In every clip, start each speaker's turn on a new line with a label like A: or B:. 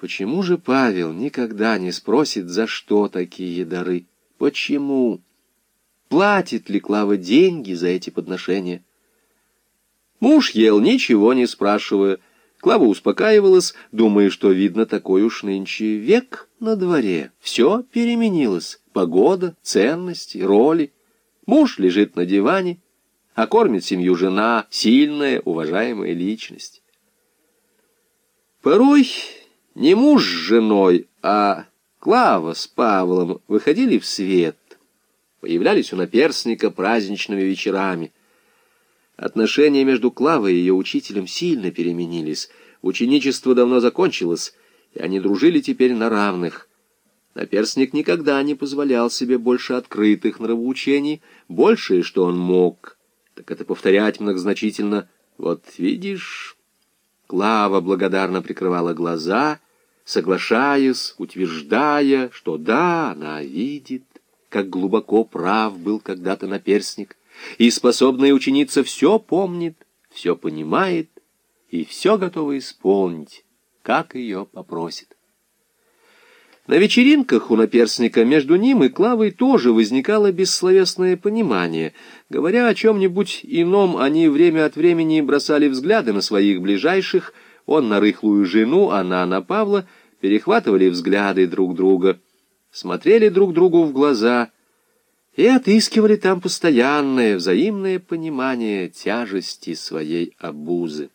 A: Почему же Павел никогда не спросит, за что такие дары? Почему? Платит ли Клава деньги за эти подношения? Муж ел, ничего не спрашивая. Клава успокаивалась, думая, что, видно, такой уж нынче век на дворе. Все переменилось. Погода, ценности, роли. Муж лежит на диване, а кормит семью жена, сильная, уважаемая личность. Порой не муж с женой, а Клава с Павлом выходили в свет, появлялись у наперсника праздничными вечерами. Отношения между Клавой и ее учителем сильно переменились, ученичество давно закончилось, и они дружили теперь на равных. Наперсник никогда не позволял себе больше открытых нравоучений, большее, что он мог, так это повторять многозначительно «Вот видишь...» Клава благодарно прикрывала глаза — соглашаясь, утверждая, что да, она видит, как глубоко прав был когда-то наперсник, и способная ученица все помнит, все понимает и все готова исполнить, как ее попросит. На вечеринках у наперсника между ним и Клавой тоже возникало бессловесное понимание. Говоря о чем-нибудь ином, они время от времени бросали взгляды на своих ближайших, он на рыхлую жену, она на Павла — перехватывали взгляды друг друга, смотрели друг другу в глаза и отыскивали там постоянное взаимное понимание тяжести своей обузы.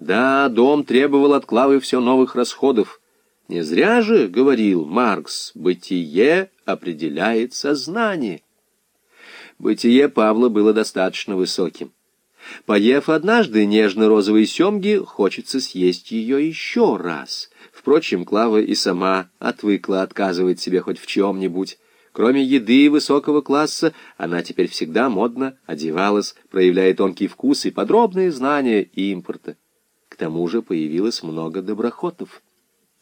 A: Да, дом требовал от Клавы все новых расходов. Не зря же, говорил Маркс, бытие определяет сознание. Бытие Павла было достаточно высоким. Поев однажды нежно-розовой семги, хочется съесть ее еще раз. Впрочем, Клава и сама отвыкла отказывать себе хоть в чем-нибудь. Кроме еды высокого класса, она теперь всегда модно одевалась, проявляя тонкий вкус и подробные знания импорта. К тому же появилось много доброхотов.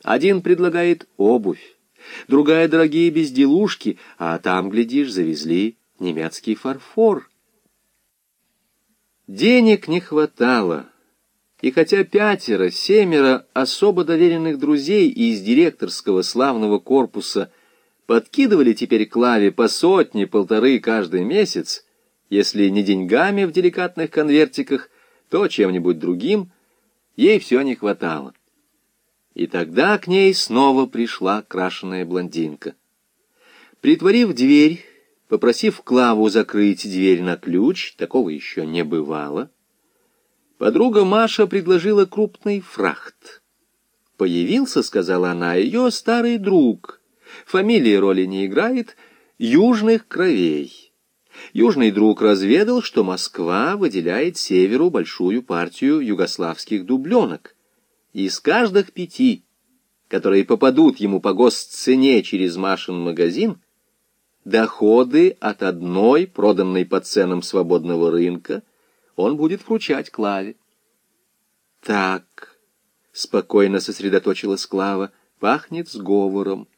A: Один предлагает обувь, другая — дорогие безделушки, а там, глядишь, завезли немецкий фарфор — Денег не хватало, и хотя пятеро, семеро особо доверенных друзей из директорского славного корпуса подкидывали теперь Клаве по сотне, полторы каждый месяц, если не деньгами в деликатных конвертиках, то чем-нибудь другим, ей все не хватало. И тогда к ней снова пришла крашеная блондинка. Притворив дверь, Попросив Клаву закрыть дверь на ключ, такого еще не бывало, подруга Маша предложила крупный фрахт. Появился, сказала она, ее старый друг. Фамилия роли не играет, южных кровей. Южный друг разведал, что Москва выделяет северу большую партию югославских дубленок. Из каждых пяти, которые попадут ему по госцене через Машин магазин, Доходы от одной, проданной по ценам свободного рынка, он будет вручать Клаве. Так, спокойно сосредоточилась Клава, пахнет сговором.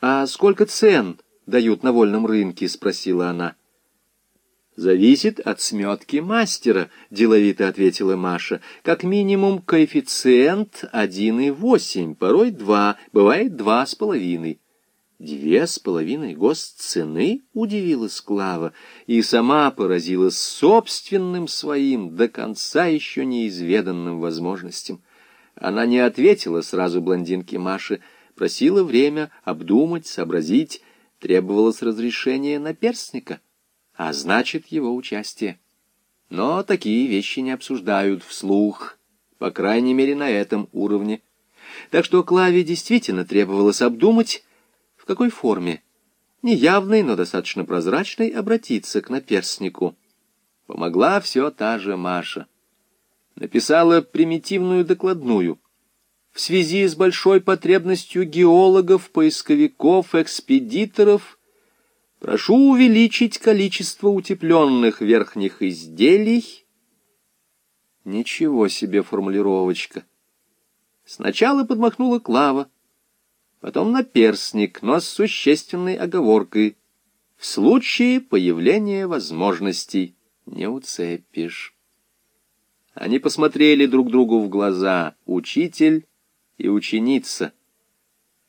A: А сколько цен дают на вольном рынке? спросила она. «Зависит от сметки мастера», — деловито ответила Маша. «Как минимум коэффициент 1,8, порой 2, бывает 2,5». Две с половиной госцены, удивилась Клава, и сама поразилась собственным своим, до конца еще неизведанным возможностям. Она не ответила сразу блондинке Маше, просила время обдумать, сообразить, требовалось разрешение наперстника, а значит его участие. Но такие вещи не обсуждают вслух, по крайней мере на этом уровне. Так что Клаве действительно требовалось обдумать, какой форме, неявной, но достаточно прозрачной, обратиться к наперснику. Помогла все та же Маша. Написала примитивную докладную. В связи с большой потребностью геологов, поисковиков, экспедиторов прошу увеличить количество утепленных верхних изделий. Ничего себе формулировочка. Сначала подмахнула Клава, потом наперстник, но с существенной оговоркой. В случае появления возможностей не уцепишь. Они посмотрели друг другу в глаза, учитель и ученица